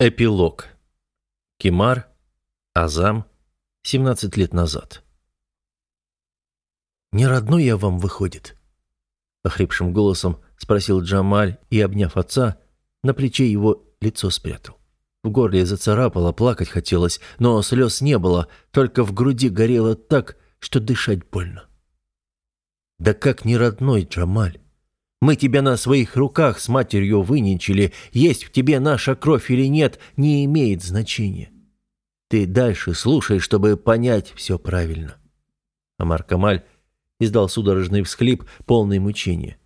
Эпилог. Кемар, Азам, 17 лет назад. «Не родной я вам, выходит?» Охрипшим голосом спросил Джамаль и, обняв отца, на плече его лицо спрятал. В горле зацарапало, плакать хотелось, но слез не было, только в груди горело так, что дышать больно. «Да как не родной, Джамаль? Мы тебя на своих руках с матерью выненчили. Есть в тебе наша кровь или нет, не имеет значения. Ты дальше слушай, чтобы понять все правильно». Амар Камаль издал судорожный всхлип, полный мучения.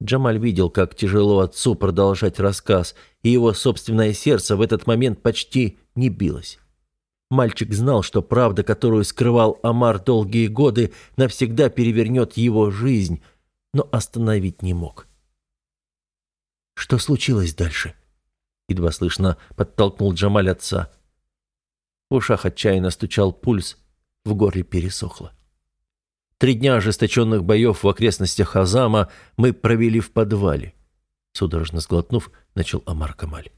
Джамаль видел, как тяжело отцу продолжать рассказ, и его собственное сердце в этот момент почти не билось. Мальчик знал, что правда, которую скрывал Амар долгие годы, навсегда перевернет его жизнь, но остановить не мог. «Что случилось дальше?» Едва слышно подтолкнул Джамаль отца. В ушах отчаянно стучал пульс, в горле пересохло. Три дня ожесточенных боев в окрестностях Азама мы провели в подвале. Судорожно сглотнув, начал Амар Камаль.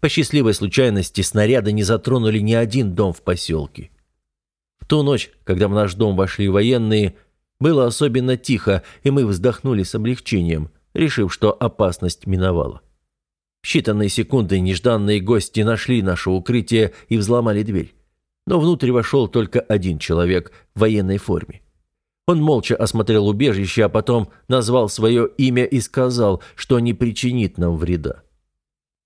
По счастливой случайности снаряды не затронули ни один дом в поселке. В ту ночь, когда в наш дом вошли военные, было особенно тихо, и мы вздохнули с облегчением, решив, что опасность миновала. В считанные секунды нежданные гости нашли наше укрытие и взломали дверь. Но внутрь вошел только один человек в военной форме. Он молча осмотрел убежище, а потом назвал свое имя и сказал, что не причинит нам вреда.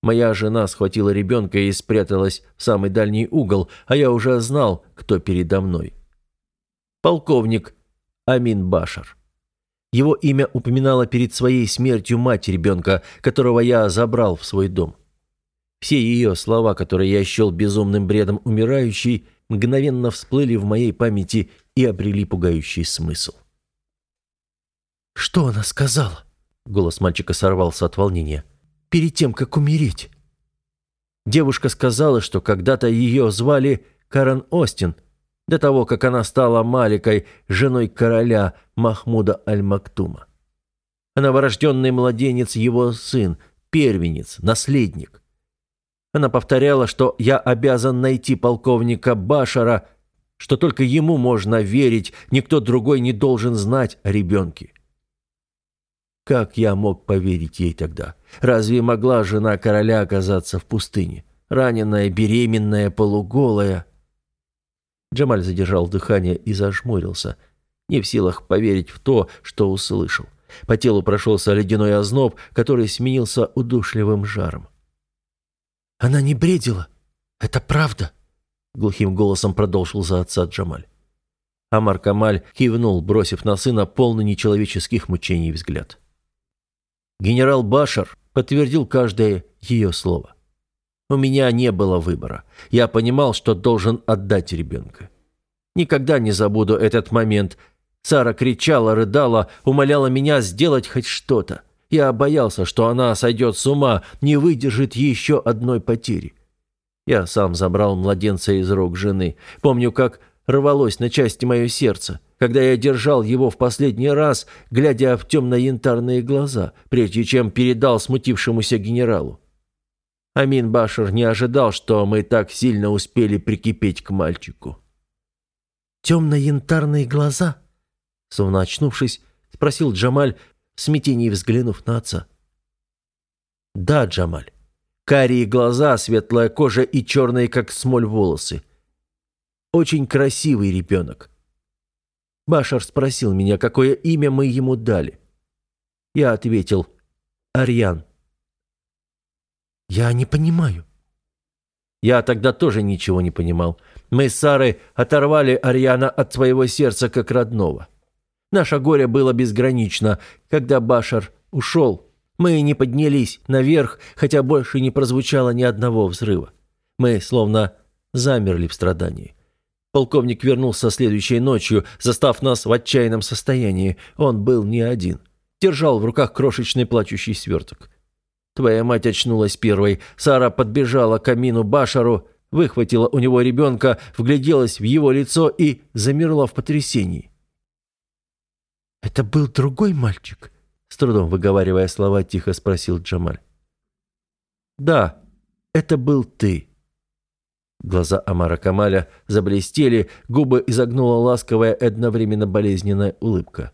Моя жена схватила ребенка и спряталась в самый дальний угол, а я уже знал, кто передо мной. Полковник Амин Башар. Его имя упоминала перед своей смертью мать ребенка, которого я забрал в свой дом. Все ее слова, которые я счел безумным бредом умирающей, мгновенно всплыли в моей памяти и обрели пугающий смысл. «Что она сказала?» Голос мальчика сорвался от волнения. «Перед тем, как умереть». Девушка сказала, что когда-то ее звали Карен Остин – до того, как она стала Маликой, женой короля Махмуда Аль-Мактума. Новорожденный младенец – его сын, первенец, наследник. Она повторяла, что я обязан найти полковника Башара, что только ему можно верить, никто другой не должен знать о ребенке. Как я мог поверить ей тогда? Разве могла жена короля оказаться в пустыне? Раненая, беременная, полуголая – Джамаль задержал дыхание и зажмурился, не в силах поверить в то, что услышал. По телу прошелся ледяной озноб, который сменился удушливым жаром. «Она не бредила. Это правда», — глухим голосом продолжил за отца Джамаль. Амар Камаль кивнул, бросив на сына полный нечеловеческих мучений взгляд. Генерал Башар подтвердил каждое ее слово. У меня не было выбора. Я понимал, что должен отдать ребенка. Никогда не забуду этот момент. Сара кричала, рыдала, умоляла меня сделать хоть что-то. Я боялся, что она сойдет с ума, не выдержит еще одной потери. Я сам забрал младенца из рук жены. Помню, как рвалось на части мое сердце, когда я держал его в последний раз, глядя в темно-янтарные глаза, прежде чем передал смутившемуся генералу. Амин Башар не ожидал, что мы так сильно успели прикипеть к мальчику. «Темно-янтарные глаза?» Словно очнувшись, спросил Джамаль, в смятении взглянув на отца. «Да, Джамаль. Карие глаза, светлая кожа и черные, как смоль, волосы. Очень красивый ребенок». Башар спросил меня, какое имя мы ему дали. Я ответил «Арьян». «Я не понимаю». Я тогда тоже ничего не понимал. Мы с Сарой оторвали Ариана от своего сердца как родного. Наше горе было безгранично. Когда Башар ушел, мы не поднялись наверх, хотя больше не прозвучало ни одного взрыва. Мы словно замерли в страдании. Полковник вернулся следующей ночью, застав нас в отчаянном состоянии. Он был не один. Держал в руках крошечный плачущий сверток. Твоя мать очнулась первой. Сара подбежала к камину Башару, выхватила у него ребенка, вгляделась в его лицо и замерла в потрясении. «Это был другой мальчик?» С трудом выговаривая слова, тихо спросил Джамаль. «Да, Это был ты». Глаза Амара Камаля заблестели, губы изогнула ласковая одновременно болезненная улыбка.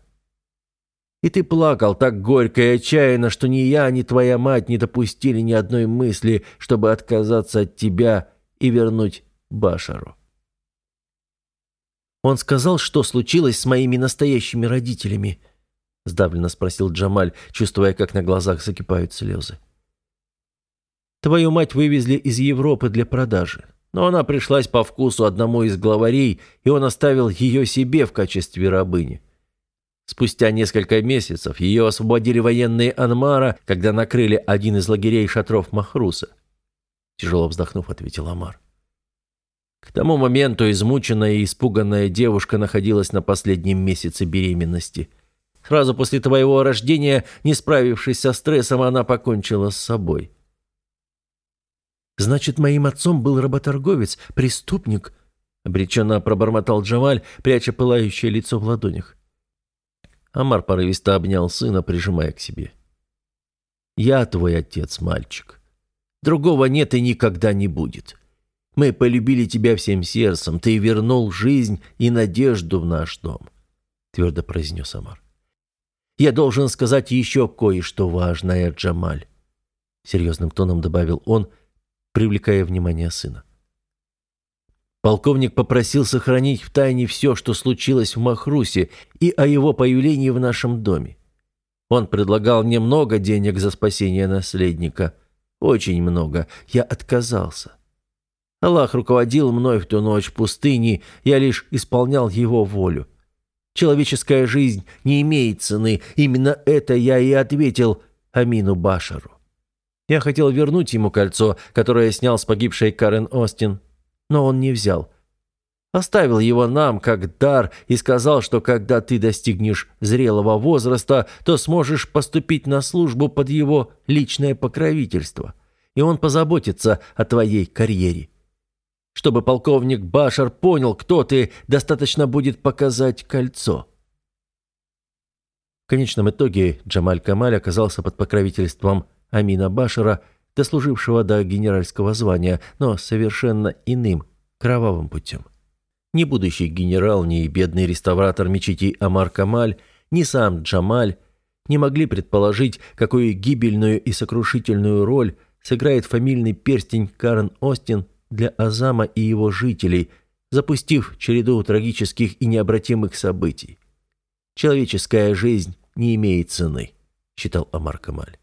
«И ты плакал так горько и отчаянно, что ни я, ни твоя мать не допустили ни одной мысли, чтобы отказаться от тебя и вернуть Башару». «Он сказал, что случилось с моими настоящими родителями?» – сдавленно спросил Джамаль, чувствуя, как на глазах закипают слезы. «Твою мать вывезли из Европы для продажи но она пришлась по вкусу одному из главарей, и он оставил ее себе в качестве рабыни. Спустя несколько месяцев ее освободили военные Анмара, когда накрыли один из лагерей шатров Махруса. Тяжело вздохнув, ответил Амар. К тому моменту измученная и испуганная девушка находилась на последнем месяце беременности. Сразу после твоего рождения, не справившись со стрессом, она покончила с собой. Значит, моим отцом был работорговец, преступник, обреченно пробормотал Джамаль, пряча пылающее лицо в ладонях. Амар порывисто обнял сына, прижимая к себе. «Я твой отец, мальчик. Другого нет и никогда не будет. Мы полюбили тебя всем сердцем, ты вернул жизнь и надежду в наш дом», — твердо произнес Амар. «Я должен сказать еще кое-что важное, Джамаль», — серьезным тоном добавил он, — привлекая внимание сына. Полковник попросил сохранить в тайне все, что случилось в Махрусе, и о его появлении в нашем доме. Он предлагал мне много денег за спасение наследника. Очень много. Я отказался. Аллах руководил мной в ту ночь в пустыне, я лишь исполнял его волю. Человеческая жизнь не имеет цены. Именно это я и ответил Амину Башару. Я хотел вернуть ему кольцо, которое снял с погибшей Карен Остин, но он не взял. Оставил его нам как дар и сказал, что когда ты достигнешь зрелого возраста, то сможешь поступить на службу под его личное покровительство, и он позаботится о твоей карьере. Чтобы полковник Башар понял, кто ты, достаточно будет показать кольцо. В конечном итоге Джамаль Камаль оказался под покровительством Амина Башара, дослужившего до генеральского звания, но совершенно иным, кровавым путем. Ни будущий генерал, ни бедный реставратор мечети Амар Камаль, ни сам Джамаль не могли предположить, какую гибельную и сокрушительную роль сыграет фамильный перстень Карен Остин для Азама и его жителей, запустив череду трагических и необратимых событий. «Человеческая жизнь не имеет цены», — считал Амар Камаль.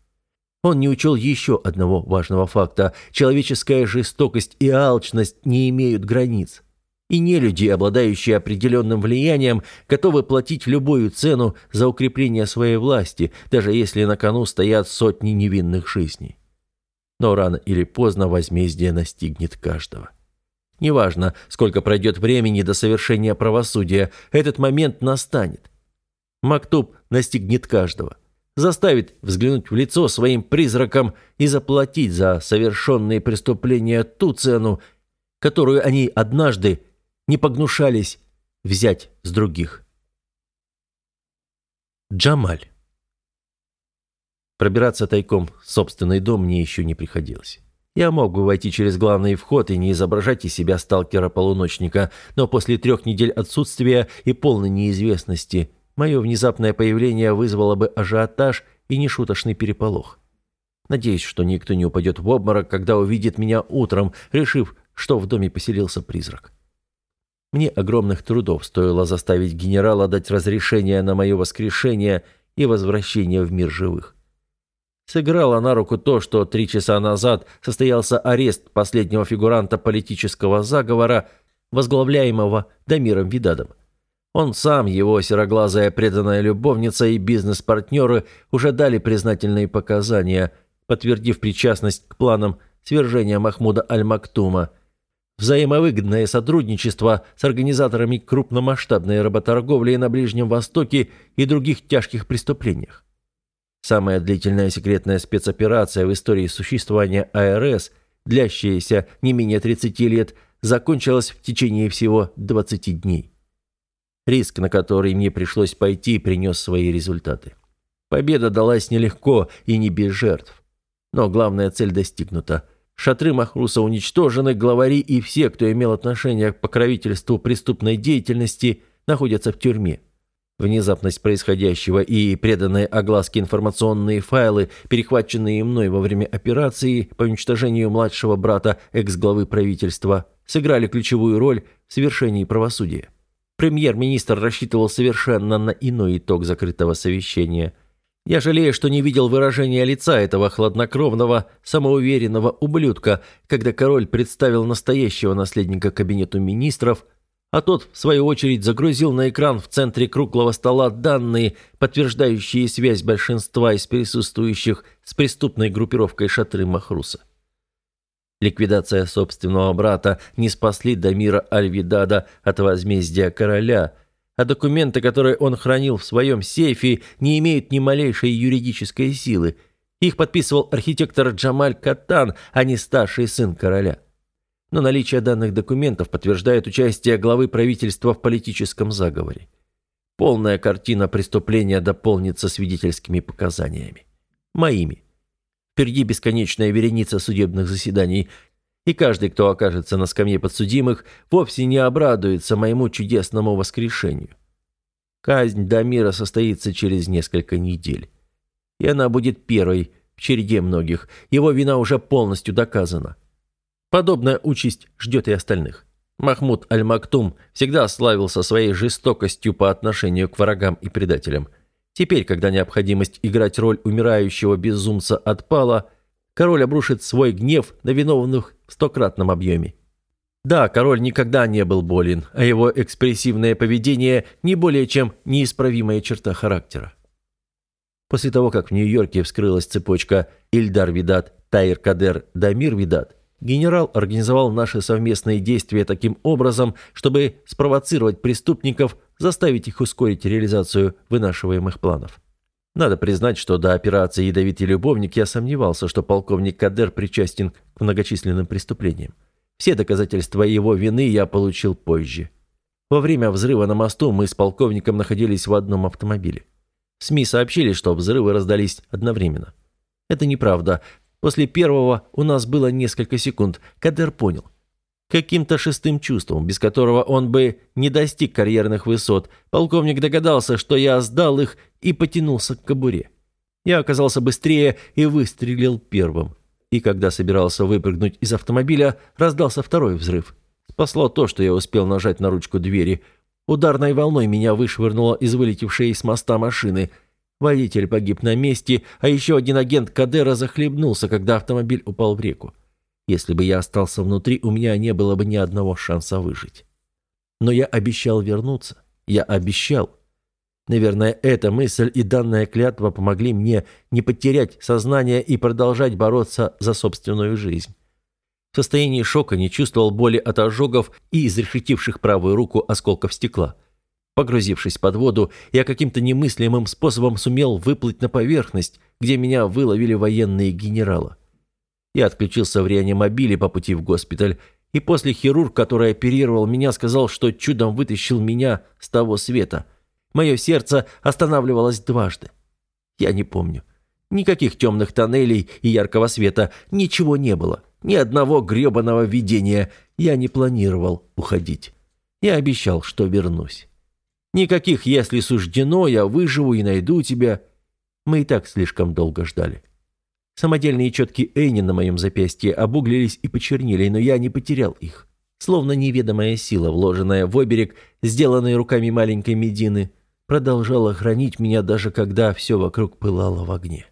Он не учел еще одного важного факта. Человеческая жестокость и алчность не имеют границ. И не люди, обладающие определенным влиянием, готовы платить любую цену за укрепление своей власти, даже если на кону стоят сотни невинных жизней. Но рано или поздно возмездие настигнет каждого. Неважно, сколько пройдет времени до совершения правосудия, этот момент настанет. Мактуб настигнет каждого заставит взглянуть в лицо своим призракам и заплатить за совершенные преступления ту цену, которую они однажды не погнушались взять с других. Джамаль. Пробираться тайком в собственный дом мне еще не приходилось. Я мог бы войти через главный вход и не изображать из себя сталкера-полуночника, но после трех недель отсутствия и полной неизвестности – Мое внезапное появление вызвало бы ажиотаж и нешуточный переполох. Надеюсь, что никто не упадет в обморок, когда увидит меня утром, решив, что в доме поселился призрак. Мне огромных трудов стоило заставить генерала дать разрешение на мое воскрешение и возвращение в мир живых. Сыграло на руку то, что три часа назад состоялся арест последнего фигуранта политического заговора, возглавляемого Дамиром Видадом. Он сам, его сероглазая преданная любовница и бизнес-партнеры уже дали признательные показания, подтвердив причастность к планам свержения Махмуда Аль-Мактума. Взаимовыгодное сотрудничество с организаторами крупномасштабной работорговли на Ближнем Востоке и других тяжких преступлениях. Самая длительная секретная спецоперация в истории существования АРС, длящаяся не менее 30 лет, закончилась в течение всего 20 дней. Риск, на который мне пришлось пойти, принес свои результаты. Победа далась нелегко и не без жертв. Но главная цель достигнута. Шатры Махруса уничтожены, главари и все, кто имел отношение к покровительству преступной деятельности, находятся в тюрьме. Внезапность происходящего и преданные огласке информационные файлы, перехваченные мной во время операции по уничтожению младшего брата экс-главы правительства, сыграли ключевую роль в совершении правосудия. Премьер-министр рассчитывал совершенно на иной итог закрытого совещания. Я жалею, что не видел выражения лица этого хладнокровного, самоуверенного ублюдка, когда король представил настоящего наследника кабинету министров – а тот, в свою очередь, загрузил на экран в центре круглого стола данные, подтверждающие связь большинства из присутствующих с преступной группировкой шатры Махруса. Ликвидация собственного брата не спасли Дамира Альвидада от возмездия короля, а документы, которые он хранил в своем сейфе, не имеют ни малейшей юридической силы. Их подписывал архитектор Джамаль Катан, а не старший сын короля но наличие данных документов подтверждает участие главы правительства в политическом заговоре. Полная картина преступления дополнится свидетельскими показаниями. Моими. Впереди бесконечная вереница судебных заседаний, и каждый, кто окажется на скамье подсудимых, вовсе не обрадуется моему чудесному воскрешению. Казнь Дамира состоится через несколько недель. И она будет первой в череде многих. Его вина уже полностью доказана. Подобная участь ждет и остальных. Махмуд Аль-Мактум всегда славился своей жестокостью по отношению к врагам и предателям. Теперь, когда необходимость играть роль умирающего безумца отпала, король обрушит свой гнев на виновных в стократном объеме. Да, король никогда не был болен, а его экспрессивное поведение не более чем неисправимая черта характера. После того, как в Нью-Йорке вскрылась цепочка Ильдар Видат, Тайр Кадер, Дамир Видат, Генерал организовал наши совместные действия таким образом, чтобы спровоцировать преступников, заставить их ускорить реализацию вынашиваемых планов. Надо признать, что до операции «Ядовитый любовник» я сомневался, что полковник Кадер причастен к многочисленным преступлениям. Все доказательства его вины я получил позже. Во время взрыва на мосту мы с полковником находились в одном автомобиле. СМИ сообщили, что взрывы раздались одновременно. Это неправда. После первого у нас было несколько секунд. Кадер понял. Каким-то шестым чувством, без которого он бы не достиг карьерных высот, полковник догадался, что я сдал их и потянулся к кобуре. Я оказался быстрее и выстрелил первым. И когда собирался выпрыгнуть из автомобиля, раздался второй взрыв. Спасло то, что я успел нажать на ручку двери. Ударной волной меня вышвырнуло из вылетевшей с моста машины – Водитель погиб на месте, а еще один агент Кадера захлебнулся, когда автомобиль упал в реку. Если бы я остался внутри, у меня не было бы ни одного шанса выжить. Но я обещал вернуться. Я обещал. Наверное, эта мысль и данная клятва помогли мне не потерять сознание и продолжать бороться за собственную жизнь. В состоянии шока не чувствовал боли от ожогов и изрешетивших правую руку осколков стекла. Погрузившись под воду, я каким-то немыслимым способом сумел выплыть на поверхность, где меня выловили военные генералы. Я отключился в реанимобиле по пути в госпиталь, и после хирург, который оперировал меня, сказал, что чудом вытащил меня с того света. Мое сердце останавливалось дважды. Я не помню. Никаких темных тоннелей и яркого света, ничего не было. Ни одного гребаного видения. Я не планировал уходить. Я обещал, что вернусь. Никаких «если суждено, я выживу и найду тебя». Мы и так слишком долго ждали. Самодельные четки Эйни на моем запястье обуглились и почернели, но я не потерял их. Словно неведомая сила, вложенная в оберег, сделанный руками маленькой Медины, продолжала хранить меня даже когда все вокруг пылало в огне.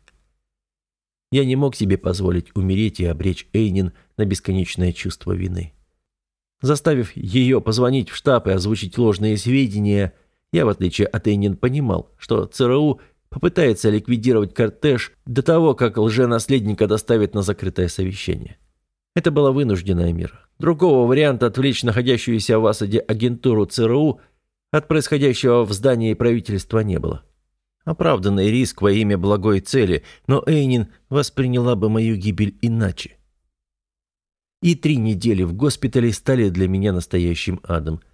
Я не мог себе позволить умереть и обречь Эйнин на бесконечное чувство вины. Заставив ее позвонить в штаб и озвучить ложные сведения, я, в отличие от Эйнин, понимал, что ЦРУ попытается ликвидировать кортеж до того, как лженаследника доставят на закрытое совещание. Это была вынужденная мера. Другого варианта отвлечь находящуюся в осаде агентуру ЦРУ от происходящего в здании правительства не было. Оправданный риск во имя благой цели, но Эйнин восприняла бы мою гибель иначе. И три недели в госпитале стали для меня настоящим адом –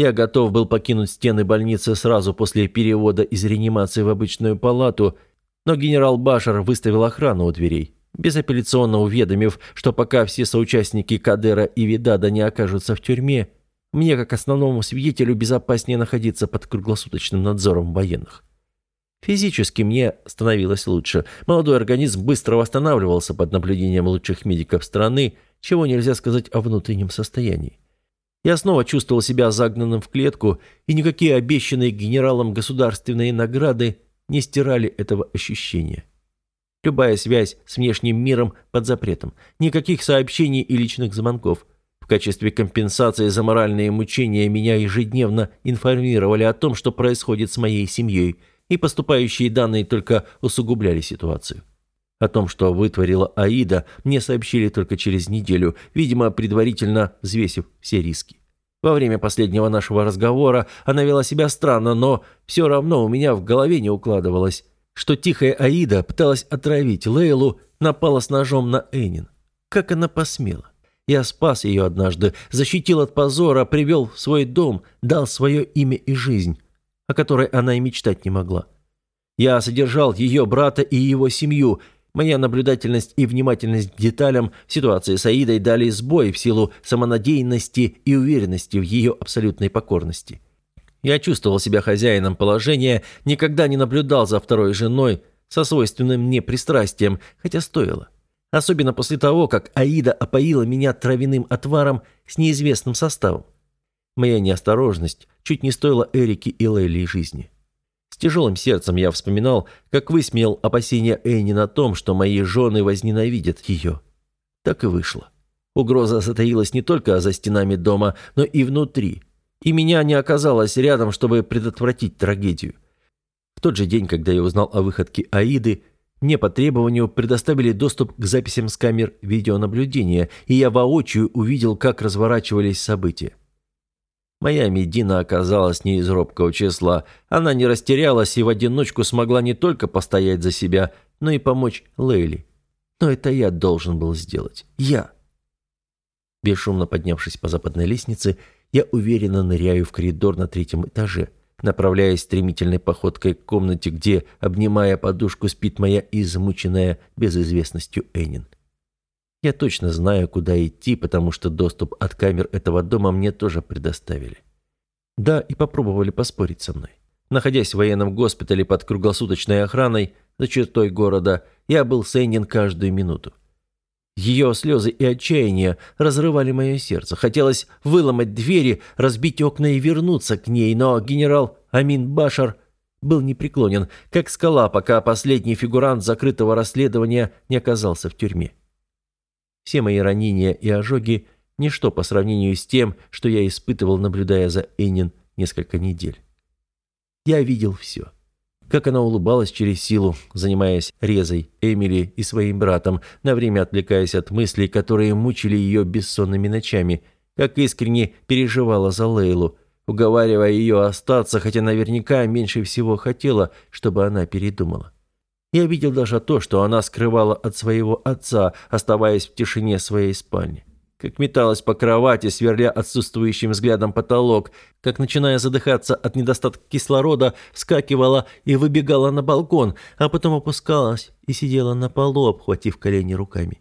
я готов был покинуть стены больницы сразу после перевода из реанимации в обычную палату, но генерал Башар выставил охрану у дверей. безапелляционно уведомив, что пока все соучастники Кадера и Видада не окажутся в тюрьме, мне, как основному свидетелю, безопаснее находиться под круглосуточным надзором военных. Физически мне становилось лучше. Молодой организм быстро восстанавливался под наблюдением лучших медиков страны, чего нельзя сказать о внутреннем состоянии. Я снова чувствовал себя загнанным в клетку, и никакие обещанные генералом государственные награды не стирали этого ощущения. Любая связь с внешним миром под запретом. Никаких сообщений и личных звонков. В качестве компенсации за моральные мучения меня ежедневно информировали о том, что происходит с моей семьей, и поступающие данные только усугубляли ситуацию. О том, что вытворила Аида, мне сообщили только через неделю, видимо, предварительно взвесив все риски. Во время последнего нашего разговора она вела себя странно, но все равно у меня в голове не укладывалось, что тихая Аида пыталась отравить Лейлу, напала с ножом на Энин. Как она посмела? Я спас ее однажды, защитил от позора, привел в свой дом, дал свое имя и жизнь, о которой она и мечтать не могла. Я содержал ее брата и его семью – Моя наблюдательность и внимательность к деталям ситуации с Аидой дали сбой в силу самонадеянности и уверенности в ее абсолютной покорности. Я чувствовал себя хозяином положения, никогда не наблюдал за второй женой со свойственным мне пристрастием, хотя стоило. Особенно после того, как Аида опоила меня травяным отваром с неизвестным составом. Моя неосторожность чуть не стоила Эрике и Лейли жизни тяжелым сердцем я вспоминал, как высмеял опасения Энни на том, что мои жены возненавидят ее. Так и вышло. Угроза затаилась не только за стенами дома, но и внутри. И меня не оказалось рядом, чтобы предотвратить трагедию. В тот же день, когда я узнал о выходке Аиды, мне по требованию предоставили доступ к записям с камер видеонаблюдения, и я воочию увидел, как разворачивались события. Моя Медина оказалась не из робкого числа. Она не растерялась и в одиночку смогла не только постоять за себя, но и помочь Лейли. Но это я должен был сделать. Я. Бесшумно поднявшись по западной лестнице, я уверенно ныряю в коридор на третьем этаже, направляясь стремительной походкой к комнате, где, обнимая подушку, спит моя измученная безызвестностью Энин. Я точно знаю, куда идти, потому что доступ от камер этого дома мне тоже предоставили. Да, и попробовали поспорить со мной. Находясь в военном госпитале под круглосуточной охраной за чертой города, я был с Эннин каждую минуту. Ее слезы и отчаяние разрывали мое сердце. Хотелось выломать двери, разбить окна и вернуться к ней, но генерал Амин Башар был непреклонен, как скала, пока последний фигурант закрытого расследования не оказался в тюрьме. Все мои ранения и ожоги – ничто по сравнению с тем, что я испытывал, наблюдая за Эннин несколько недель. Я видел все. Как она улыбалась через силу, занимаясь резой Эмили и своим братом, на время отвлекаясь от мыслей, которые мучили ее бессонными ночами, как искренне переживала за Лейлу, уговаривая ее остаться, хотя наверняка меньше всего хотела, чтобы она передумала. Я видел даже то, что она скрывала от своего отца, оставаясь в тишине своей спальни. Как металась по кровати, сверля отсутствующим взглядом потолок, как, начиная задыхаться от недостатка кислорода, вскакивала и выбегала на балкон, а потом опускалась и сидела на полу, обхватив колени руками.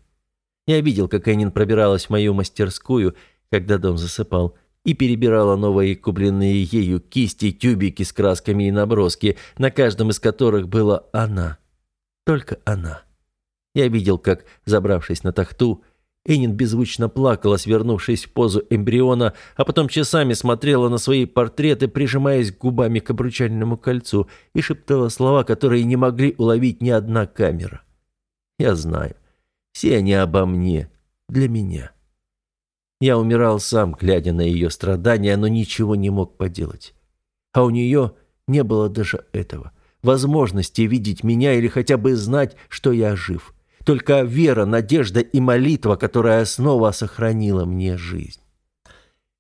Я видел, как Энин пробиралась в мою мастерскую, когда дом засыпал, и перебирала новые купленные ею кисти, тюбики с красками и наброски, на каждом из которых была она – только она. Я видел, как, забравшись на тахту, Энин беззвучно плакала, свернувшись в позу эмбриона, а потом часами смотрела на свои портреты, прижимаясь губами к обручальному кольцу, и шептала слова, которые не могли уловить ни одна камера. Я знаю. Все они обо мне. Для меня. Я умирал сам, глядя на ее страдания, но ничего не мог поделать. А у нее не было даже этого возможности видеть меня или хотя бы знать, что я жив. Только вера, надежда и молитва, которая снова сохранила мне жизнь.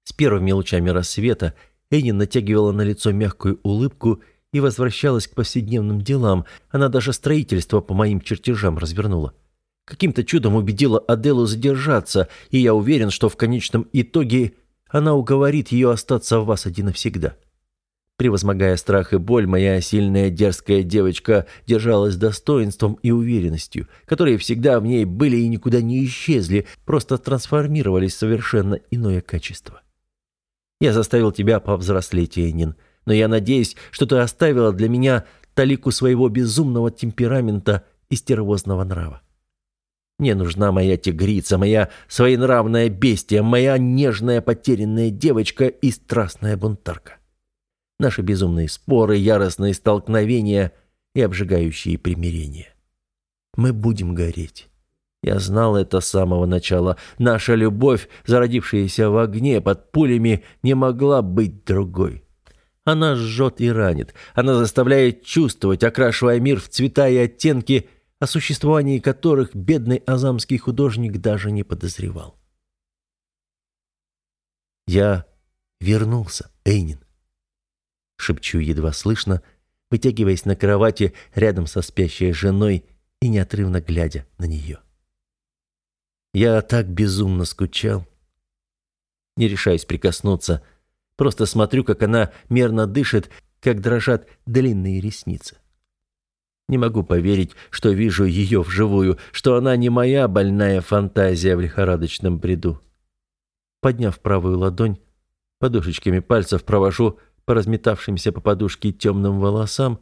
С первыми лучами рассвета Энни натягивала на лицо мягкую улыбку и возвращалась к повседневным делам. Она даже строительство по моим чертежам развернула. Каким-то чудом убедила Аделу задержаться, и я уверен, что в конечном итоге она уговорит ее остаться в вас один навсегда. Превозмогая страх и боль, моя сильная дерзкая девочка держалась достоинством и уверенностью, которые всегда в ней были и никуда не исчезли, просто трансформировались в совершенно иное качество. Я заставил тебя повзрослеть, Эйнин, но я надеюсь, что ты оставила для меня талику своего безумного темперамента и стервозного нрава. Мне нужна моя тигрица, моя своенравная бестия, моя нежная потерянная девочка и страстная бунтарка наши безумные споры, яростные столкновения и обжигающие примирения. Мы будем гореть. Я знал это с самого начала. Наша любовь, зародившаяся в огне под пулями, не могла быть другой. Она жжет и ранит. Она заставляет чувствовать, окрашивая мир в цвета и оттенки, о существовании которых бедный азамский художник даже не подозревал. Я вернулся, Эйнин шепчу едва слышно, вытягиваясь на кровати рядом со спящей женой и неотрывно глядя на нее. Я так безумно скучал. Не решаюсь прикоснуться, просто смотрю, как она мерно дышит, как дрожат длинные ресницы. Не могу поверить, что вижу ее вживую, что она не моя больная фантазия в лихорадочном бреду. Подняв правую ладонь, подушечками пальцев провожу по разметавшимся по подушке темным волосам,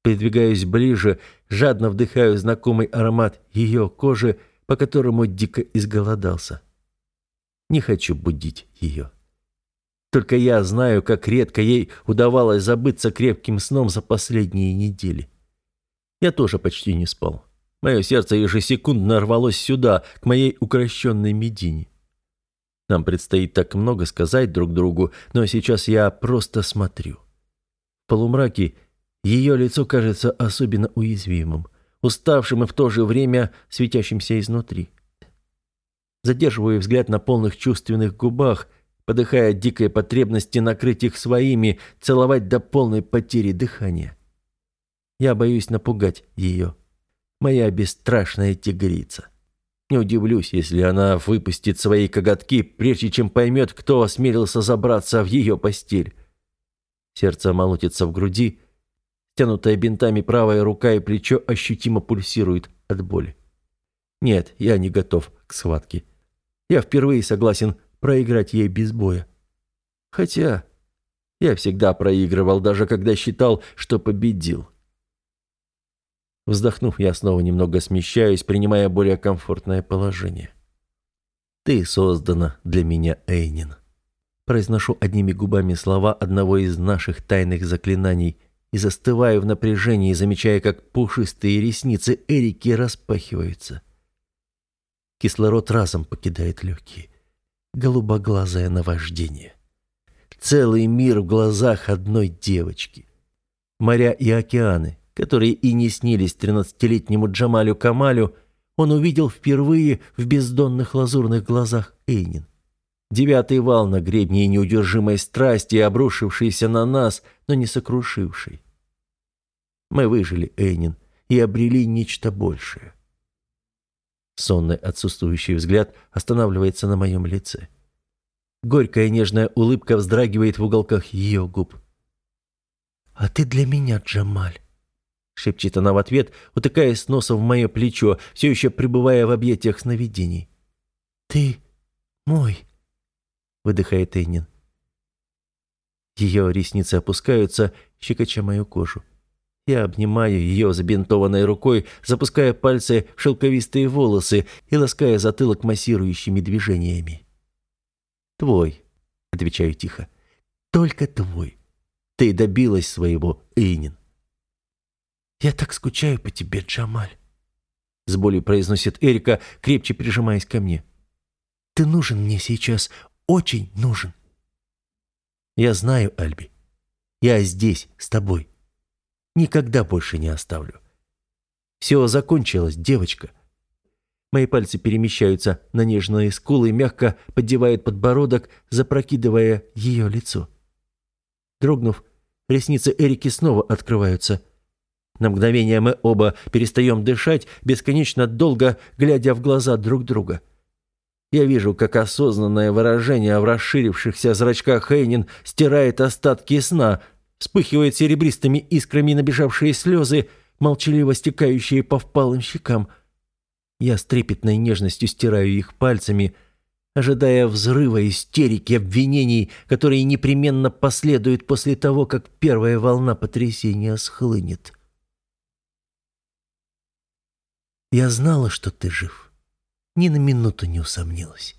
придвигаюсь ближе, жадно вдыхаю знакомый аромат ее кожи, по которому дико изголодался. Не хочу будить ее. Только я знаю, как редко ей удавалось забыться крепким сном за последние недели. Я тоже почти не спал. Мое сердце ежесекундно рвалось сюда, к моей укращенной Медине. Нам предстоит так много сказать друг другу, но сейчас я просто смотрю. В полумраке ее лицо кажется особенно уязвимым, уставшим и в то же время светящимся изнутри. Задерживаю взгляд на полных чувственных губах, подыхая от дикой потребности накрыть их своими, целовать до полной потери дыхания. Я боюсь напугать ее. Моя бесстрашная тигрица. Не удивлюсь, если она выпустит свои коготки, прежде чем поймет, кто осмелился забраться в ее постель. Сердце молотится в груди, тянутая бинтами правая рука и плечо ощутимо пульсирует от боли. Нет, я не готов к схватке. Я впервые согласен проиграть ей без боя. Хотя я всегда проигрывал, даже когда считал, что победил. Вздохнув, я снова немного смещаюсь, принимая более комфортное положение. «Ты создана для меня, Эйнин». Произношу одними губами слова одного из наших тайных заклинаний и застываю в напряжении, замечая, как пушистые ресницы Эрики распахиваются. Кислород разом покидает легкие. Голубоглазое наваждение. Целый мир в глазах одной девочки. Моря и океаны, которые и не снились тринадцатилетнему Джамалю Камалю, он увидел впервые в бездонных лазурных глазах Эйнин. Девятый вал на гребне неудержимой страсти, обрушившийся на нас, но не сокрушивший. Мы выжили, Эйнин, и обрели нечто большее. Сонный отсутствующий взгляд останавливается на моем лице. Горькая нежная улыбка вздрагивает в уголках ее губ. «А ты для меня, Джамаль шепчет она в ответ, утыкаясь носом в мое плечо, все еще пребывая в объятиях сновидений. «Ты мой», — выдыхает Эннин. Ее ресницы опускаются, щекоча мою кожу. Я обнимаю ее забинтованной рукой, запуская пальцы в шелковистые волосы и лаская затылок массирующими движениями. «Твой», — отвечаю тихо, — «только твой. Ты добилась своего, Эйнин». «Я так скучаю по тебе, Джамаль», — с болью произносит Эрика, крепче прижимаясь ко мне. «Ты нужен мне сейчас, очень нужен». «Я знаю, Альби. Я здесь, с тобой. Никогда больше не оставлю. Все закончилось, девочка». Мои пальцы перемещаются на нежные скулы и мягко поддевают подбородок, запрокидывая ее лицо. Дрогнув, ресницы Эрики снова открываются. На мгновение мы оба перестаем дышать, бесконечно долго глядя в глаза друг друга. Я вижу, как осознанное выражение в расширившихся зрачках Хейнин стирает остатки сна, Вспыхивают серебристыми искрами набежавшие слезы, молчаливо стекающие по впалым щекам. Я с трепетной нежностью стираю их пальцами, ожидая взрыва, истерики, обвинений, которые непременно последуют после того, как первая волна потрясения схлынет. «Я знала, что ты жив. Ни на минуту не усомнилась».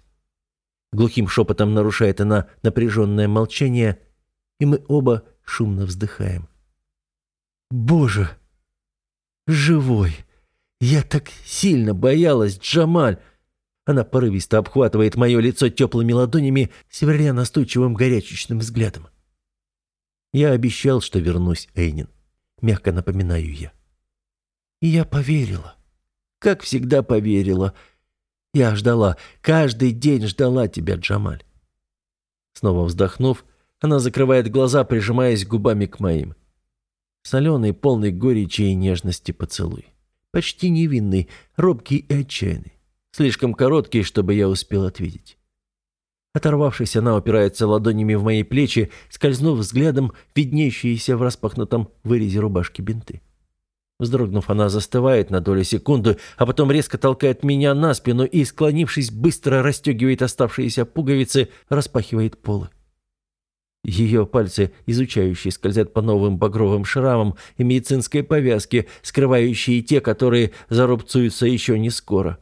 Глухим шепотом нарушает она напряженное молчание, и мы оба шумно вздыхаем. «Боже! Живой! Я так сильно боялась, Джамаль!» Она порывисто обхватывает мое лицо теплыми ладонями, сверля настойчивым горячечным взглядом. «Я обещал, что вернусь, Эйнин», — мягко напоминаю я. И я поверила. Как всегда поверила. Я ждала, каждый день ждала тебя, Джамаль. Снова вздохнув, она закрывает глаза, прижимаясь губами к моим. Соленый, полный горечи и нежности поцелуй. Почти невинный, робкий и отчаянный. Слишком короткий, чтобы я успел ответить. Оторвавшись, она упирается ладонями в мои плечи, скользнув взглядом виднеющиеся в распахнутом вырезе рубашки бинты. Вздрогнув, она застывает на долю секунды, а потом резко толкает меня на спину и, склонившись, быстро расстегивает оставшиеся пуговицы, распахивает полы. Ее пальцы, изучающие, скользят по новым багровым шрамам и медицинской повязке, скрывающие те, которые зарубцуются еще не скоро.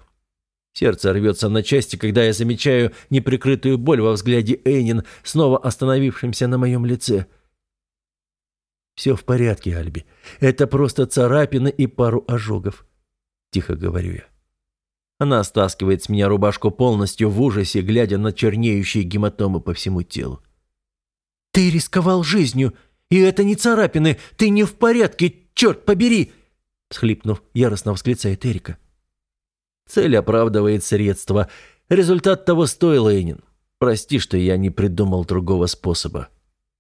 Сердце рвется на части, когда я замечаю неприкрытую боль во взгляде Эйнин, снова остановившимся на моем лице. «Все в порядке, Альби. Это просто царапины и пару ожогов», — тихо говорю я. Она стаскивает с меня рубашку полностью в ужасе, глядя на чернеющие гематомы по всему телу. «Ты рисковал жизнью, и это не царапины, ты не в порядке, черт побери!» Схлипнув, яростно восклицает Эрика. Цель оправдывает средства. Результат того стоил, Эйнин. Прости, что я не придумал другого способа.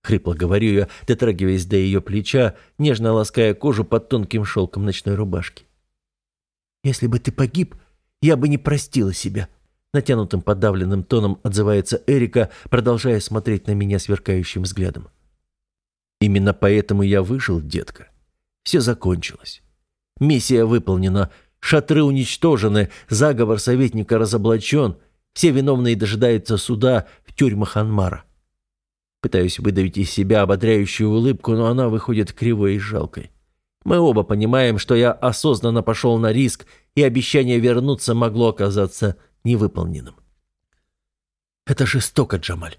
Хрипло говорю я, дотрагиваясь до ее плеча, нежно лаская кожу под тонким шелком ночной рубашки. «Если бы ты погиб, я бы не простила себя», Натянутым подавленным тоном отзывается Эрика, продолжая смотреть на меня сверкающим взглядом. «Именно поэтому я выжил, детка. Все закончилось. Миссия выполнена, шатры уничтожены, заговор советника разоблачен, все виновные дожидаются суда в тюрьмах Анмара. Пытаюсь выдавить из себя ободряющую улыбку, но она выходит кривой и жалкой. Мы оба понимаем, что я осознанно пошел на риск, и обещание вернуться могло оказаться невыполненным. Это жестоко, Джамаль.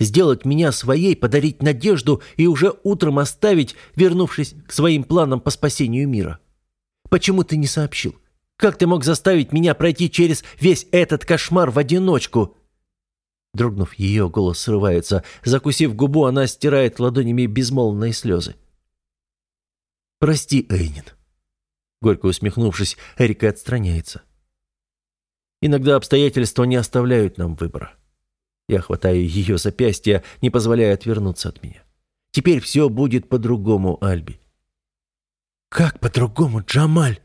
Сделать меня своей, подарить надежду и уже утром оставить, вернувшись к своим планам по спасению мира. Почему ты не сообщил? Как ты мог заставить меня пройти через весь этот кошмар в одиночку?» Дрогнув, ее голос срывается. Закусив губу, она стирает ладонями безмолвные слезы. «Прости, Эйнин». Горько усмехнувшись, Эрика отстраняется. Иногда обстоятельства не оставляют нам выбора. Я хватаю ее запястье, не позволяя отвернуться от меня. Теперь все будет по-другому, Альби. «Как по-другому, Джамаль?»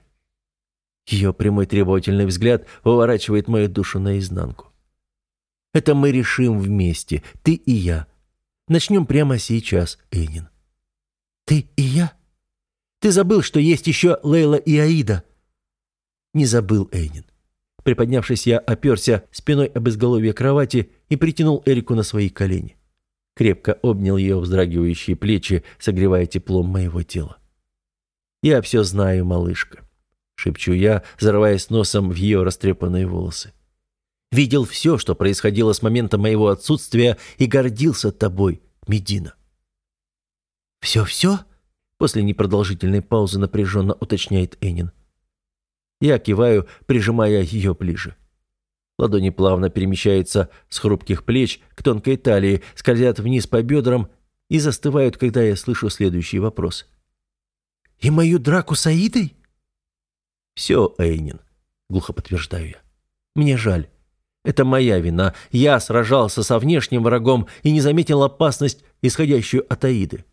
Ее прямой требовательный взгляд выворачивает мою душу наизнанку. «Это мы решим вместе, ты и я. Начнем прямо сейчас, Эйнин». «Ты и я? Ты забыл, что есть еще Лейла и Аида?» «Не забыл, Эйнин. Приподнявшись, я оперся спиной об изголовье кровати и притянул Эрику на свои колени. Крепко обнял ее вздрагивающие плечи, согревая теплом моего тела. «Я все знаю, малышка», — шепчу я, зарываясь носом в ее растрепанные волосы. «Видел все, что происходило с момента моего отсутствия, и гордился тобой, Медина». «Все-все?» — после непродолжительной паузы напряженно уточняет Энин. Я киваю, прижимая ее ближе. Ладони плавно перемещаются с хрупких плеч к тонкой талии, скользят вниз по бедрам и застывают, когда я слышу следующий вопрос. «И мою драку с Аидой?» «Все, Эйнин», — глухо подтверждаю я. «Мне жаль. Это моя вина. Я сражался со внешним врагом и не заметил опасность, исходящую от Аиды.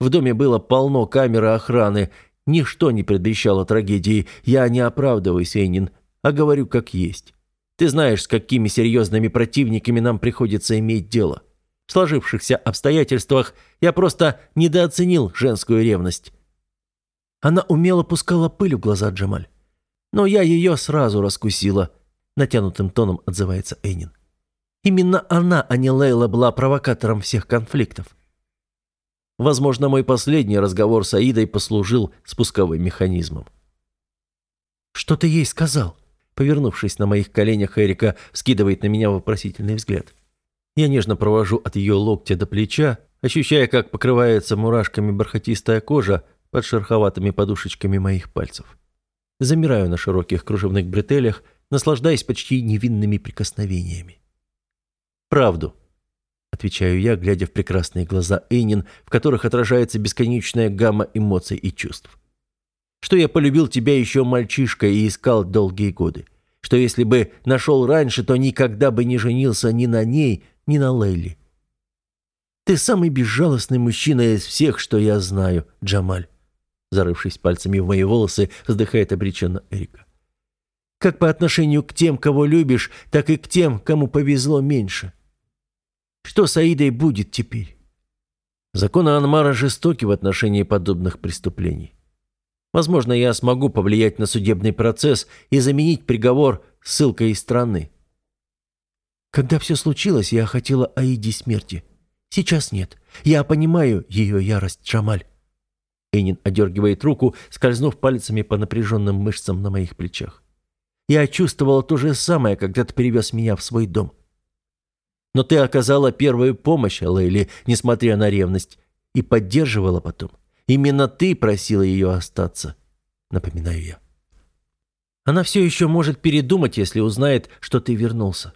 В доме было полно камер охраны, Ничто не предвещало трагедии. Я не оправдываю, Сейнин, а говорю как есть. Ты знаешь, с какими серьезными противниками нам приходится иметь дело. В сложившихся обстоятельствах я просто недооценил женскую ревность. Она умело пускала пыль в глаза Джамаль. Но я ее сразу раскусила, натянутым тоном отзывается Эйнин. Именно она, а не Лейла, была провокатором всех конфликтов. Возможно, мой последний разговор с Аидой послужил спусковым механизмом. «Что ты ей сказал?» Повернувшись на моих коленях, Эрика скидывает на меня вопросительный взгляд. Я нежно провожу от ее локтя до плеча, ощущая, как покрывается мурашками бархатистая кожа под шероховатыми подушечками моих пальцев. Замираю на широких кружевных бретелях, наслаждаясь почти невинными прикосновениями. «Правду», — отвечаю я, глядя в прекрасные глаза Эйнин, в которых отражается бесконечная гамма эмоций и чувств что я полюбил тебя еще мальчишкой и искал долгие годы, что если бы нашел раньше, то никогда бы не женился ни на ней, ни на Лейли. Ты самый безжалостный мужчина из всех, что я знаю, Джамаль. Зарывшись пальцами в мои волосы, вздыхает обреченно Эрика. Как по отношению к тем, кого любишь, так и к тем, кому повезло меньше. Что с Аидой будет теперь? Законы Анмара жестоки в отношении подобных преступлений. Возможно, я смогу повлиять на судебный процесс и заменить приговор ссылкой из страны. Когда все случилось, я хотела Аиде смерти. Сейчас нет. Я понимаю ее ярость, Джамаль. Энин одергивает руку, скользнув пальцами по напряженным мышцам на моих плечах. Я чувствовала то же самое, когда ты привез меня в свой дом. Но ты оказала первую помощь Лейли, несмотря на ревность, и поддерживала потом. Именно ты просила ее остаться, напоминаю я. Она все еще может передумать, если узнает, что ты вернулся.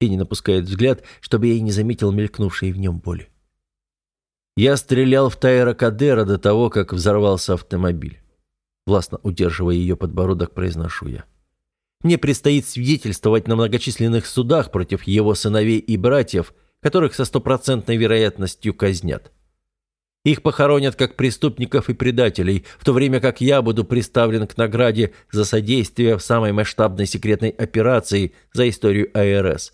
И не напускает взгляд, чтобы я не заметил мелькнувшей в нем боли. Я стрелял в Тайра Кадера до того, как взорвался автомобиль. Властно удерживая ее подбородок, произношу я. Мне предстоит свидетельствовать на многочисленных судах против его сыновей и братьев, которых со стопроцентной вероятностью казнят. Их похоронят как преступников и предателей, в то время как я буду представлен к награде за содействие в самой масштабной секретной операции за историю АРС.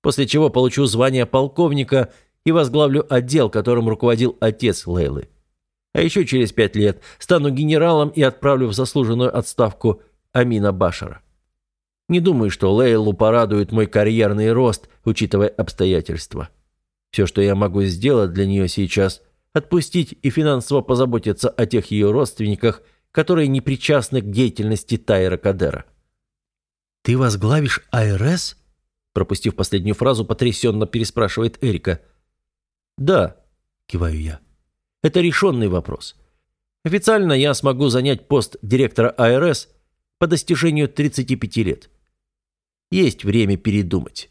После чего получу звание полковника и возглавлю отдел, которым руководил отец Лейлы. А еще через пять лет стану генералом и отправлю в заслуженную отставку Амина Башара. Не думаю, что Лейлу порадует мой карьерный рост, учитывая обстоятельства. Все, что я могу сделать для нее сейчас – отпустить и финансово позаботиться о тех ее родственниках, которые не причастны к деятельности Тайра Кадера. «Ты возглавишь АРС?» Пропустив последнюю фразу, потрясенно переспрашивает Эрика. «Да», — киваю я. «Это решенный вопрос. Официально я смогу занять пост директора АРС по достижению 35 лет. Есть время передумать».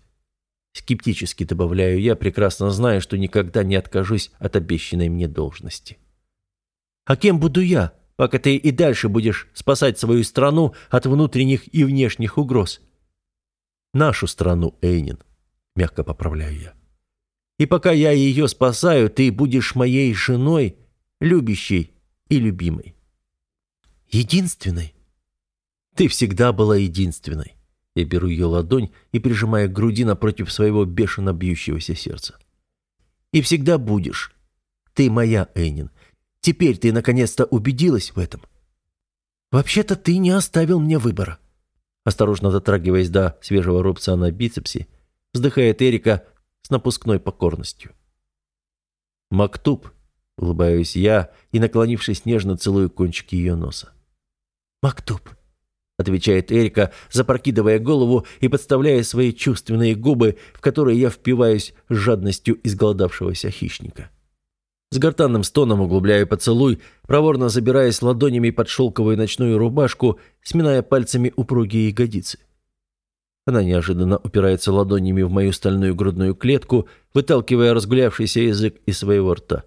Скептически добавляю я, прекрасно зная, что никогда не откажусь от обещанной мне должности. «А кем буду я, пока ты и дальше будешь спасать свою страну от внутренних и внешних угроз?» «Нашу страну, Эйнин», — мягко поправляю я. «И пока я ее спасаю, ты будешь моей женой, любящей и любимой». «Единственной?» «Ты всегда была единственной. Я беру ее ладонь и прижимаю к груди напротив своего бешено бьющегося сердца. «И всегда будешь. Ты моя, Эйнин. Теперь ты наконец-то убедилась в этом». «Вообще-то ты не оставил мне выбора». Осторожно дотрагиваясь до свежего рубца на бицепсе, вздыхает Эрика с напускной покорностью. «Мактуб», — улыбаюсь я и, наклонившись, нежно целую кончики ее носа. «Мактуб», отвечает Эрика, запрокидывая голову и подставляя свои чувственные губы, в которые я впиваюсь с жадностью изголодавшегося хищника. С гортанным стоном углубляю поцелуй, проворно забираясь ладонями под шелковую ночную рубашку, сминая пальцами упругие ягодицы. Она неожиданно упирается ладонями в мою стальную грудную клетку, выталкивая разгулявшийся язык из своего рта.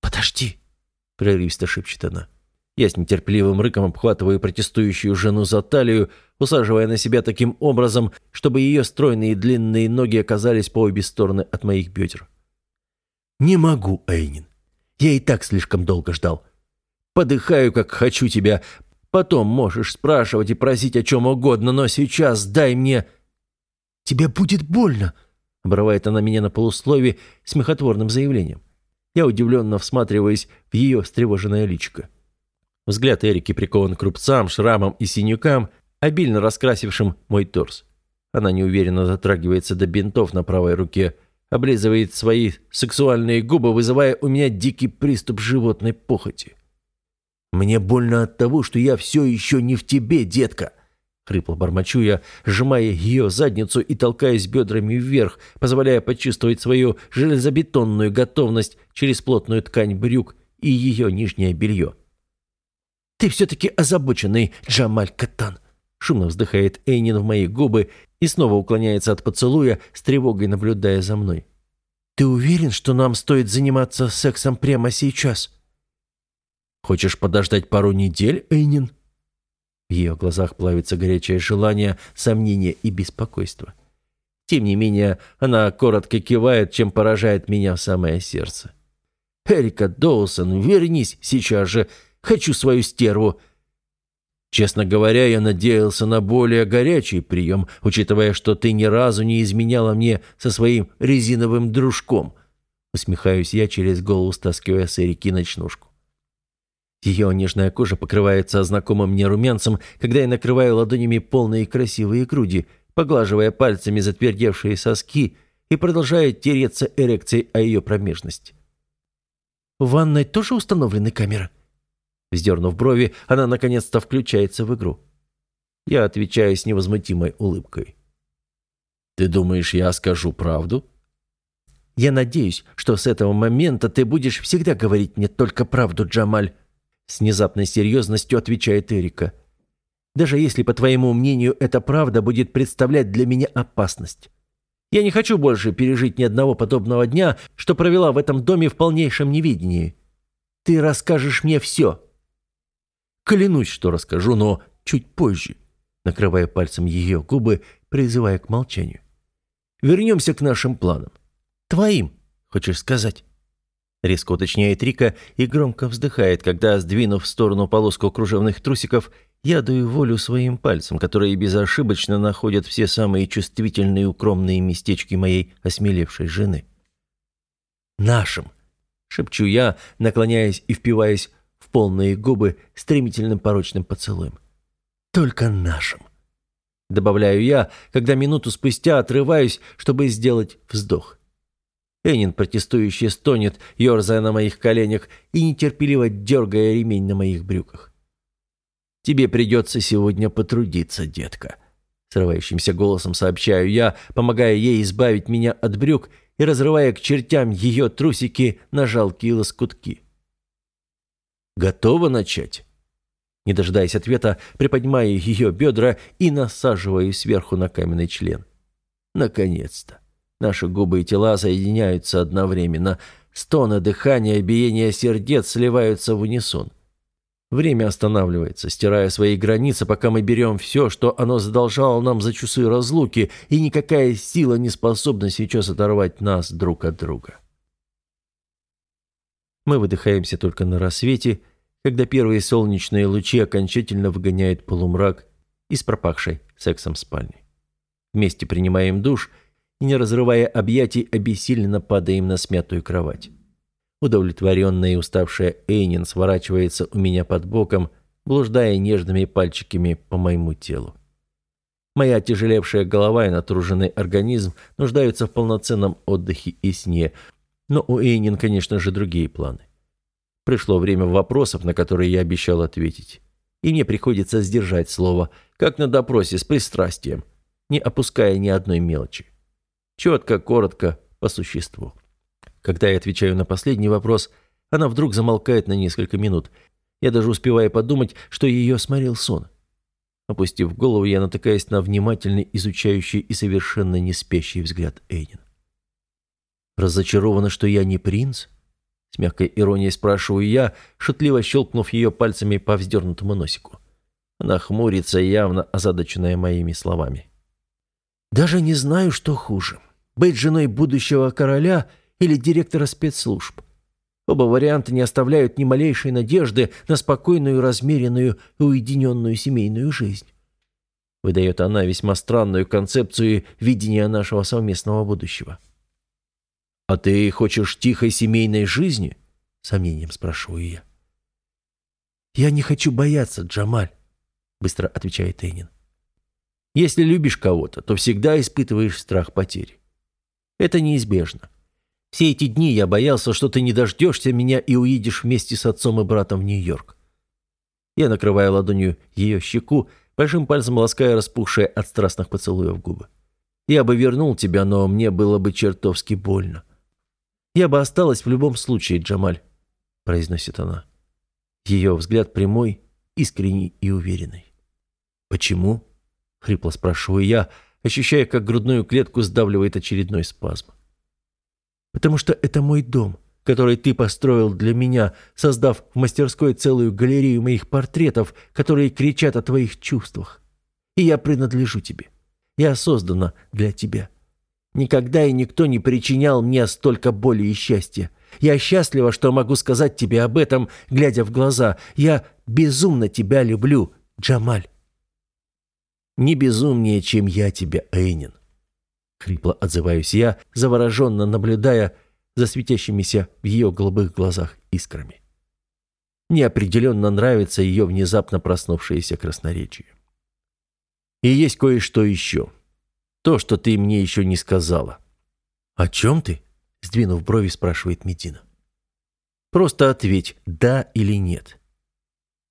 «Подожди!» — прерывисто шепчет она. Я с нетерпеливым рыком обхватываю протестующую жену за талию, усаживая на себя таким образом, чтобы ее стройные длинные ноги оказались по обе стороны от моих бедер. «Не могу, Эйнин. Я и так слишком долго ждал. Подыхаю, как хочу тебя. Потом можешь спрашивать и просить о чем угодно, но сейчас дай мне...» «Тебе будет больно!» Обрывает она меня на полуслове смехотворным заявлением. Я удивленно всматриваюсь в ее встревоженное личико. Взгляд Эрики прикован к рубцам, шрамам и синякам, обильно раскрасившим мой торс. Она неуверенно затрагивается до бинтов на правой руке, облизывает свои сексуальные губы, вызывая у меня дикий приступ животной похоти. «Мне больно от того, что я все еще не в тебе, детка!» Хрипло бормочу я, сжимая ее задницу и толкаясь бедрами вверх, позволяя почувствовать свою железобетонную готовность через плотную ткань брюк и ее нижнее белье. «Ты все-таки озабоченный, Джамаль Катан!» Шумно вздыхает Эйнин в мои губы и снова уклоняется от поцелуя, с тревогой наблюдая за мной. «Ты уверен, что нам стоит заниматься сексом прямо сейчас?» «Хочешь подождать пару недель, Эйнин?» В ее глазах плавится горячее желание, сомнение и беспокойство. Тем не менее, она коротко кивает, чем поражает меня в самое сердце. «Эрика Доусон, вернись сейчас же! Хочу свою стерву!» Честно говоря, я надеялся на более горячий прием, учитывая, что ты ни разу не изменяла мне со своим резиновым дружком. Усмехаюсь я через голову, стаскивая с Эрики ночнушку. Ее нежная кожа покрывается знакомым мне румянцем, когда я накрываю ладонями полные красивые груди, поглаживая пальцами затвердевшие соски и продолжая тереться эрекцией о ее промежность. «В ванной тоже установлены камеры?» Вздернув брови, она наконец-то включается в игру. Я отвечаю с невозмутимой улыбкой. «Ты думаешь, я скажу правду?» «Я надеюсь, что с этого момента ты будешь всегда говорить мне только правду, Джамаль», с внезапной серьезностью отвечает Эрика. «Даже если, по твоему мнению, эта правда будет представлять для меня опасность. Я не хочу больше пережить ни одного подобного дня, что провела в этом доме в полнейшем неведении. Ты расскажешь мне все, Клянусь, что расскажу, но чуть позже, накрывая пальцем ее губы, призывая к молчанию. Вернемся к нашим планам. Твоим, хочешь сказать? Резко уточняет Рика и громко вздыхает, когда, сдвинув в сторону полоску кружевных трусиков, я даю волю своим пальцам, которые безошибочно находят все самые чувствительные укромные местечки моей осмелевшей жены. «Нашим!» — шепчу я, наклоняясь и впиваясь в полные губы стремительным порочным поцелуем. «Только нашим!» Добавляю я, когда минуту спустя отрываюсь, чтобы сделать вздох. Энин протестующе стонет, ерзая на моих коленях и нетерпеливо дергая ремень на моих брюках. «Тебе придется сегодня потрудиться, детка», — срывающимся голосом сообщаю я, помогая ей избавить меня от брюк и разрывая к чертям ее трусики на жалкие лоскутки. Готова начать?» Не дожидаясь ответа, приподнимаю ее бедра и насаживаю сверху на каменный член. Наконец-то. Наши губы и тела соединяются одновременно. Стоны, дыхание, биение сердец сливаются в унисон. Время останавливается, стирая свои границы, пока мы берем все, что оно задолжало нам за часы разлуки, и никакая сила не способна сейчас оторвать нас друг от друга. Мы выдыхаемся только на рассвете, когда первые солнечные лучи окончательно выгоняют полумрак из пропахшей сексом спальни. Вместе принимаем душ и, не разрывая объятий, обессиленно падаем на смятую кровать. Удовлетворенная и уставшая Эйнин сворачивается у меня под боком, блуждая нежными пальчиками по моему телу. Моя тяжелевшая голова и натруженный организм нуждаются в полноценном отдыхе и сне, но у Эйнин, конечно же, другие планы. Пришло время вопросов, на которые я обещал ответить. И мне приходится сдержать слово, как на допросе с пристрастием, не опуская ни одной мелочи. Четко, коротко, по существу. Когда я отвечаю на последний вопрос, она вдруг замолкает на несколько минут. Я даже успеваю подумать, что ее сморил сон. Опустив голову, я натыкаюсь на внимательный, изучающий и совершенно не спящий взгляд Эйнин. Разочарована, что я не принц? С мягкой иронией спрашиваю я, шутливо щелкнув ее пальцами по вздернутому носику. Она хмурится, явно озадаченная моими словами. «Даже не знаю, что хуже. Быть женой будущего короля или директора спецслужб. Оба варианта не оставляют ни малейшей надежды на спокойную, размеренную и уединенную семейную жизнь. выдает она весьма странную концепцию видения нашего совместного будущего. «А ты хочешь тихой семейной жизни?» — сомнением спрашиваю я. «Я не хочу бояться, Джамаль», — быстро отвечает Эйнин. «Если любишь кого-то, то всегда испытываешь страх потери. Это неизбежно. Все эти дни я боялся, что ты не дождешься меня и уедешь вместе с отцом и братом в Нью-Йорк. Я накрываю ладонью ее щеку, большим пальцем лаская распухшие от страстных поцелуев губы. Я бы вернул тебя, но мне было бы чертовски больно. Я бы осталась в любом случае, Джамаль, произносит она. Ее взгляд прямой, искренний и уверенный. Почему? хрипло спрашиваю я, ощущая, как грудную клетку сдавливает очередной спазм. Потому что это мой дом, который ты построил для меня, создав в мастерской целую галерею моих портретов, которые кричат о твоих чувствах. И я принадлежу тебе. Я создана для тебя. Никогда и никто не причинял мне столько боли и счастья. Я счастлива, что могу сказать тебе об этом, глядя в глаза. Я безумно тебя люблю, Джамаль. Не безумнее, чем я тебя, Эйнин. Хрипло отзываюсь я, завороженно наблюдая за светящимися в ее голубых глазах искрами. Мне определенно нравится ее внезапно проснувшееся красноречие. И есть кое-что еще. То, что ты мне еще не сказала. «О чем ты?» — сдвинув брови, спрашивает Медина. «Просто ответь, да или нет».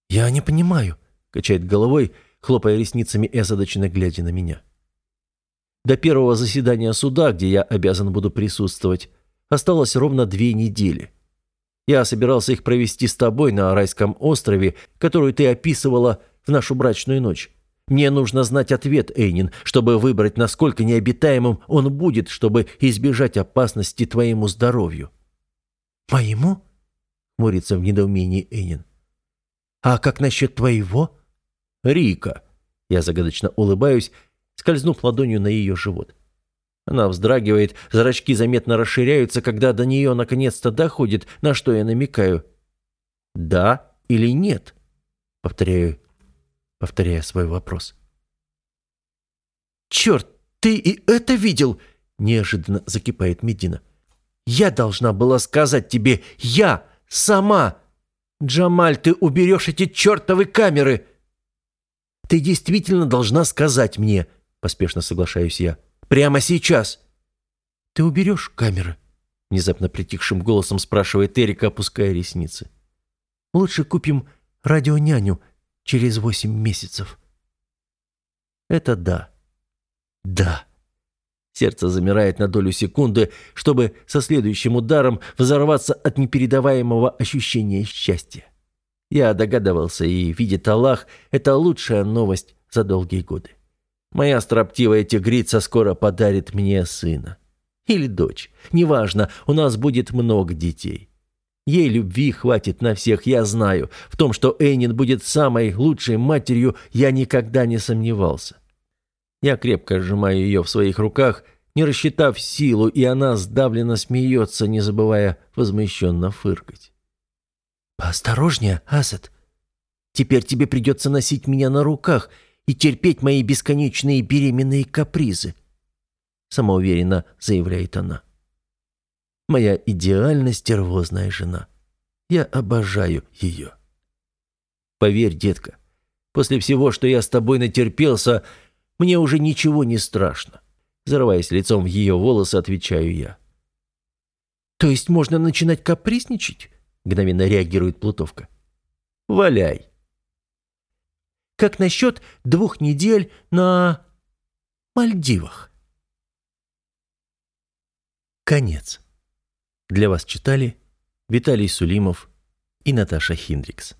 «Я не понимаю», — качает головой, хлопая ресницами и озадаченно глядя на меня. До первого заседания суда, где я обязан буду присутствовать, осталось ровно две недели. Я собирался их провести с тобой на райском острове, которую ты описывала в нашу брачную ночь. Мне нужно знать ответ, Эйнин, чтобы выбрать, насколько необитаемым он будет, чтобы избежать опасности твоему здоровью». «Моему?» — хмурится в недоумении Эйнин. «А как насчет твоего?» «Рика». Я загадочно улыбаюсь, скользнув ладонью на ее живот. Она вздрагивает, зрачки заметно расширяются, когда до нее наконец-то доходит, на что я намекаю. «Да или нет?» Повторяю, повторяя свой вопрос. «Черт, ты и это видел?» Неожиданно закипает Медина. «Я должна была сказать тебе, я, сама! Джамаль, ты уберешь эти чертовы камеры!» «Ты действительно должна сказать мне», поспешно соглашаюсь я. Прямо сейчас!» «Ты уберешь камеры?» Внезапно притихшим голосом спрашивает Эрика, опуская ресницы. «Лучше купим радионяню через восемь месяцев». Это да. Да. Сердце замирает на долю секунды, чтобы со следующим ударом взорваться от непередаваемого ощущения счастья. Я догадывался, и видит Аллах, это лучшая новость за долгие годы. Моя строптивая тигрица скоро подарит мне сына. Или дочь. Неважно, у нас будет много детей. Ей любви хватит на всех, я знаю. В том, что Эйнин будет самой лучшей матерью, я никогда не сомневался. Я крепко сжимаю ее в своих руках, не рассчитав силу, и она сдавленно смеется, не забывая возмущенно фыркать. «Поосторожнее, Асад. Теперь тебе придется носить меня на руках, и терпеть мои бесконечные беременные капризы», самоуверенно заявляет она. «Моя идеально стервозная жена. Я обожаю ее». «Поверь, детка, после всего, что я с тобой натерпелся, мне уже ничего не страшно». Зарываясь лицом в ее волосы, отвечаю я. «То есть можно начинать капризничать?» Мгновенно реагирует Плутовка. «Валяй!» Как насчет двух недель на Мальдивах? Конец. Для вас читали Виталий Сулимов и Наташа Хиндрикс.